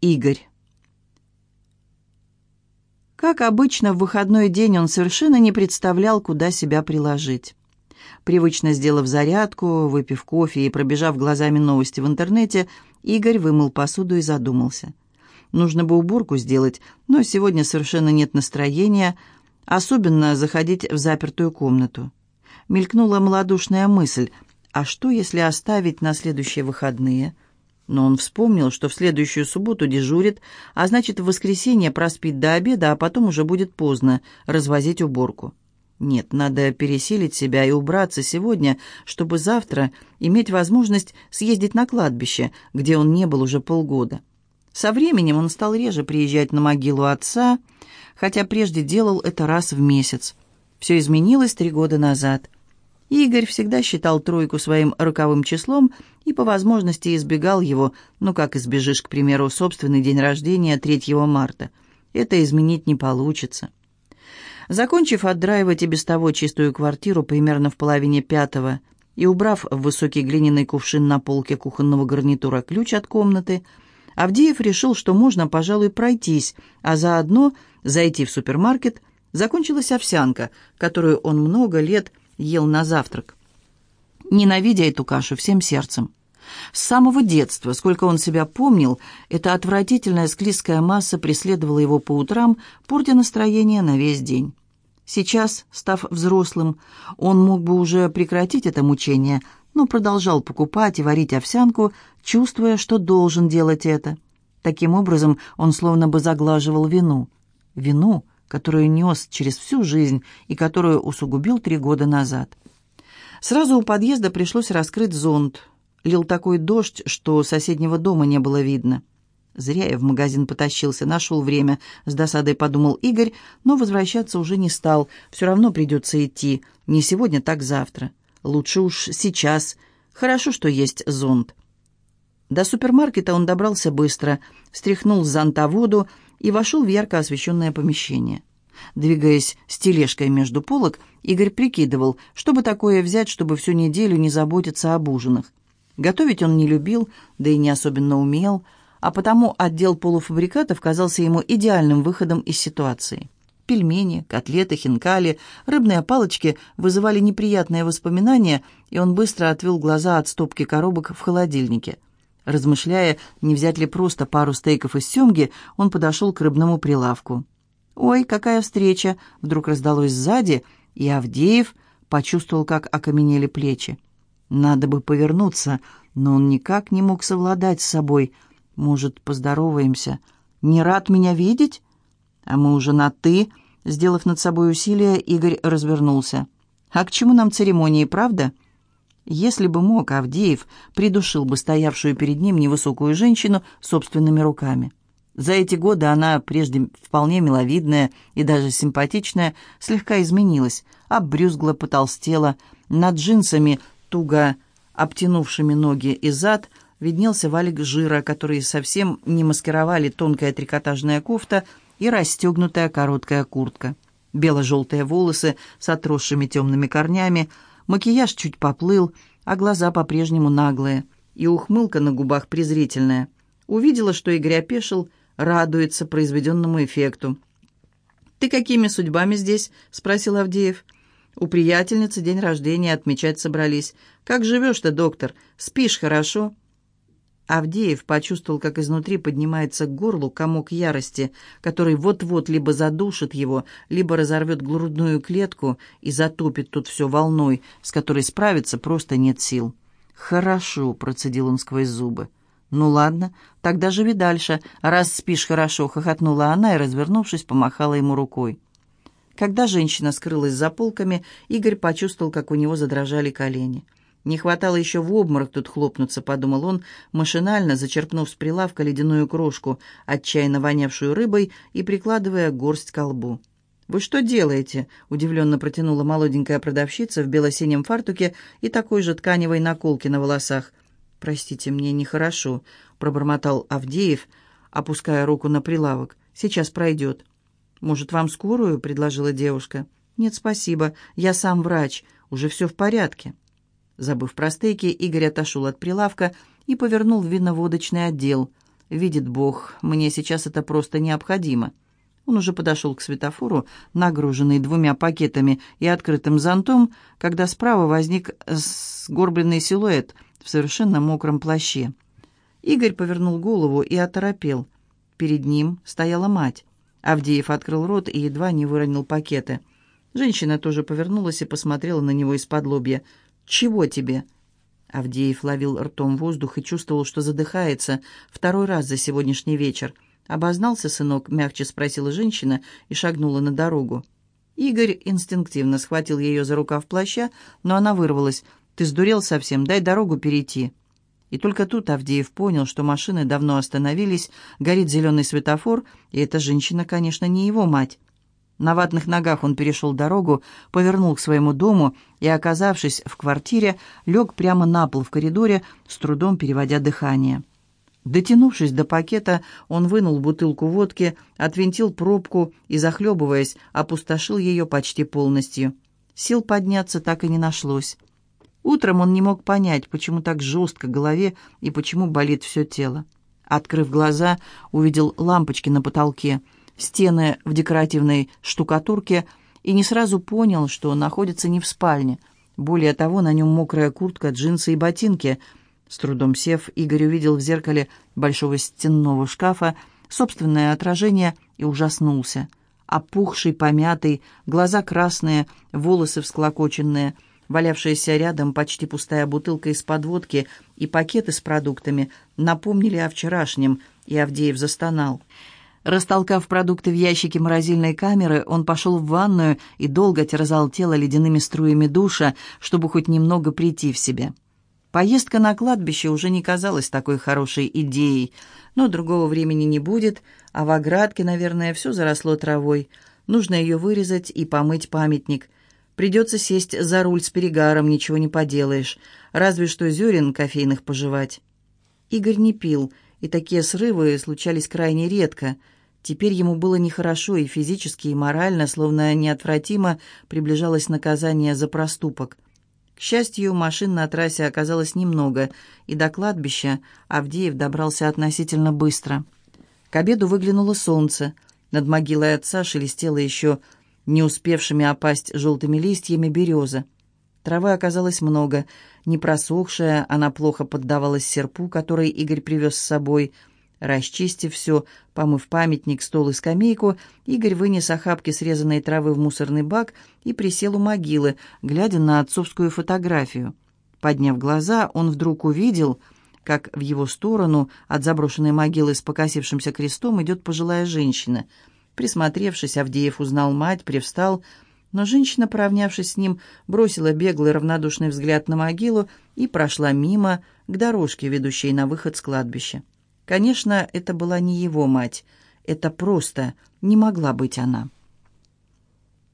Игорь. Как обычно, в выходной день он совершенно не представлял, куда себя приложить. Привычно сделав зарядку, выпив кофе и пробежав глазами новости в интернете, Игорь вымыл посуду и задумался. Нужно бы уборку сделать, но сегодня совершенно нет настроения, особенно заходить в запертую комнату. Мелькнула малодушная мысль, а что, если оставить на следующие выходные – но он вспомнил, что в следующую субботу дежурит, а значит, в воскресенье проспит до обеда, а потом уже будет поздно развозить уборку. Нет, надо пересилить себя и убраться сегодня, чтобы завтра иметь возможность съездить на кладбище, где он не был уже полгода. Со временем он стал реже приезжать на могилу отца, хотя прежде делал это раз в месяц. Все изменилось три года назад – Игорь всегда считал тройку своим роковым числом и по возможности избегал его, ну как избежишь, к примеру, собственный день рождения 3 марта. Это изменить не получится. Закончив отдраивать и без того чистую квартиру примерно в половине пятого и убрав в высокий глиняный кувшин на полке кухонного гарнитура ключ от комнаты, Авдеев решил, что можно, пожалуй, пройтись, а заодно зайти в супермаркет. Закончилась овсянка, которую он много лет ел на завтрак, ненавидя эту кашу всем сердцем. С самого детства, сколько он себя помнил, эта отвратительная склизкая масса преследовала его по утрам, портя настроение на весь день. Сейчас, став взрослым, он мог бы уже прекратить это мучение, но продолжал покупать и варить овсянку, чувствуя, что должен делать это. Таким образом, он словно бы заглаживал вину. Вину, которую нес через всю жизнь и которую усугубил три года назад. Сразу у подъезда пришлось раскрыть зонт. Лил такой дождь, что соседнего дома не было видно. Зря я в магазин потащился, нашел время, с досадой подумал Игорь, но возвращаться уже не стал. Все равно придется идти. Не сегодня, так завтра. Лучше уж сейчас. Хорошо, что есть зонт. До супермаркета он добрался быстро, стряхнул с зонта воду и вошел в ярко освещенное помещение. Двигаясь с тележкой между полок, Игорь прикидывал, чтобы такое взять, чтобы всю неделю не заботиться об ужинах. Готовить он не любил, да и не особенно умел, а потому отдел полуфабрикатов казался ему идеальным выходом из ситуации. Пельмени, котлеты, хинкали, рыбные палочки вызывали неприятные воспоминания, и он быстро отвел глаза от стопки коробок в холодильнике – Размышляя, не взять ли просто пару стейков из семги, он подошел к рыбному прилавку. «Ой, какая встреча!» — вдруг раздалось сзади, и Авдеев почувствовал, как окаменели плечи. Надо бы повернуться, но он никак не мог совладать с собой. «Может, поздороваемся? Не рад меня видеть?» «А мы уже на «ты», — сделав над собой усилие, Игорь развернулся. «А к чему нам церемонии, правда?» Если бы мог, Авдеев придушил бы стоявшую перед ним невысокую женщину собственными руками. За эти годы она, прежде вполне миловидная и даже симпатичная, слегка изменилась, оббрюзгла, потолстела, над джинсами, туго обтянувшими ноги и зад, виднелся валик жира, который совсем не маскировали тонкая трикотажная кофта и расстегнутая короткая куртка. Бело-желтые волосы с отросшими темными корнями – Макияж чуть поплыл, а глаза по-прежнему наглые, и ухмылка на губах презрительная. Увидела, что Игорь опешил, радуется произведенному эффекту. «Ты какими судьбами здесь?» — спросил Авдеев. «У приятельницы день рождения отмечать собрались. Как живешь-то, доктор? Спишь хорошо?» Авдеев почувствовал, как изнутри поднимается к горлу комок ярости, который вот-вот либо задушит его, либо разорвет грудную клетку и затопит тут все волной, с которой справиться просто нет сил. «Хорошо», — процедил он сквозь зубы. «Ну ладно, тогда живи дальше. Раз спишь хорошо», — хохотнула она и, развернувшись, помахала ему рукой. Когда женщина скрылась за полками, Игорь почувствовал, как у него задрожали колени. «Не хватало еще в обморок тут хлопнуться», — подумал он, машинально зачерпнув с прилавка ледяную крошку, отчаянно вонявшую рыбой, и прикладывая горсть к лбу. «Вы что делаете?» — удивленно протянула молоденькая продавщица в бело-синем фартуке и такой же тканевой наколке на волосах. «Простите, мне нехорошо», — пробормотал Авдеев, опуская руку на прилавок. «Сейчас пройдет». «Может, вам скорую?» — предложила девушка. «Нет, спасибо. Я сам врач. Уже все в порядке». Забыв про стейки, Игорь отошел от прилавка и повернул в виноводочный отдел. Видит Бог, мне сейчас это просто необходимо. Он уже подошел к светофору, нагруженный двумя пакетами и открытым зонтом, когда справа возник сгорбленный силуэт в совершенно мокром плаще. Игорь повернул голову и оторопел. Перед ним стояла мать. Авдеев открыл рот и едва не выронил пакеты. Женщина тоже повернулась и посмотрела на него из-под лобья. «Чего тебе?» Авдеев ловил ртом воздух и чувствовал, что задыхается второй раз за сегодняшний вечер. «Обознался, сынок?» — мягче спросила женщина и шагнула на дорогу. Игорь инстинктивно схватил ее за рукав плаща, но она вырвалась. «Ты сдурел совсем, дай дорогу перейти». И только тут Авдеев понял, что машины давно остановились, горит зеленый светофор, и эта женщина, конечно, не его мать. На ватных ногах он перешел дорогу, повернул к своему дому и, оказавшись в квартире, лег прямо на пол в коридоре, с трудом переводя дыхание. Дотянувшись до пакета, он вынул бутылку водки, отвинтил пробку и, захлебываясь, опустошил ее почти полностью. Сил подняться так и не нашлось. Утром он не мог понять, почему так жестко голове и почему болит все тело. Открыв глаза, увидел лампочки на потолке — стены в декоративной штукатурке и не сразу понял, что находится не в спальне. Более того, на нем мокрая куртка, джинсы и ботинки. С трудом сев, Игорь увидел в зеркале большого стенного шкафа собственное отражение и ужаснулся. Опухший, помятый, глаза красные, волосы всклокоченные, валявшаяся рядом почти пустая бутылка из-под водки и пакеты с продуктами напомнили о вчерашнем, и Авдеев застонал. Растолкав продукты в ящике морозильной камеры, он пошел в ванную и долго терзал тело ледяными струями душа, чтобы хоть немного прийти в себя. Поездка на кладбище уже не казалась такой хорошей идеей, но другого времени не будет, а в оградке, наверное, все заросло травой. Нужно ее вырезать и помыть памятник. Придется сесть за руль с перегаром, ничего не поделаешь, разве что зерен кофейных пожевать. Игорь не пил, и такие срывы случались крайне редко — Теперь ему было нехорошо и физически, и морально, словно неотвратимо приближалось наказание за проступок. К счастью, машин на трассе оказалось немного, и до кладбища Авдеев добрался относительно быстро. К обеду выглянуло солнце. Над могилой отца шелестела еще не успевшими опасть желтыми листьями береза. Травы оказалось много. Не просохшая, она плохо поддавалась серпу, который Игорь привез с собой – Расчистив все, помыв памятник, стол и скамейку, Игорь вынес охапки срезанной травы в мусорный бак и присел у могилы, глядя на отцовскую фотографию. Подняв глаза, он вдруг увидел, как в его сторону от заброшенной могилы с покосившимся крестом идет пожилая женщина. Присмотревшись, Авдеев узнал мать, привстал, но женщина, поравнявшись с ним, бросила беглый равнодушный взгляд на могилу и прошла мимо к дорожке, ведущей на выход с кладбища. Конечно, это была не его мать. Это просто не могла быть она.